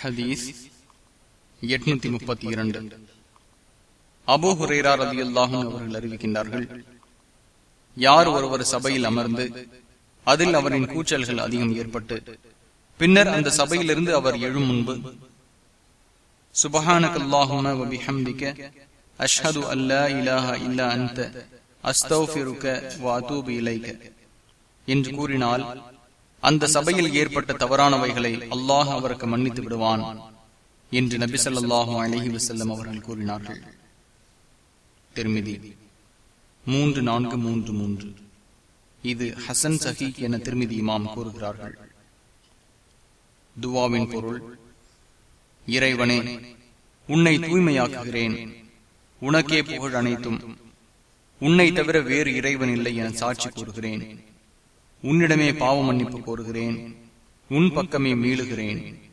ஹதீஸ் எட்நூத்தி முப்பத்தி இரண்டு. அபோ ஹுரேரா ரதி அல்லாஹும் அவர்கள் அறிவிக்கின்றார்கள் யார் ஒருவர் சபையில் அமர்ந்து அதில் அவரின் கூச்சல்கள் அதிகம் ஏற்பட்டு பின்னர் அந்த சபையிலிருந்து அவர் எழும் முன்பு சுபஹானகல்லாஹும வபிஹம்திக அஷ்ஹது அல்லா இலாஹ இல்லா அந்த அஸ்தௌஃபிருக்க வ அதூபு இலைக என்று கூறினால் அந்த சபையில் ஏற்பட்ட தவறானவைகளை அல்லாஹ் அவருக்கு மன்னித்து விடுவான் என்று நபி சொல்லாஹு அலஹி வசல்லம் அவர்கள் கூறினார்கள். திருமிதி மூன்று நான்கு மூன்று மூன்று. இது ஹசன் சஹி என திருமிதி இமாம் கூறுகிறார்கள். துவாவின் பொருள் இறைவனே உன்னை தூய்மையாக்குகிறேன். உனக்கே புகழ் அனைத்தும். உன்னை தவிர வேறு இறைவன் இல்லை என சாட்சி கூறுகிறேன். உன்னிடமே பாவ மன்னிப்பு கோருகிறேன். உன் பக்கமே மீளுகிறேன்.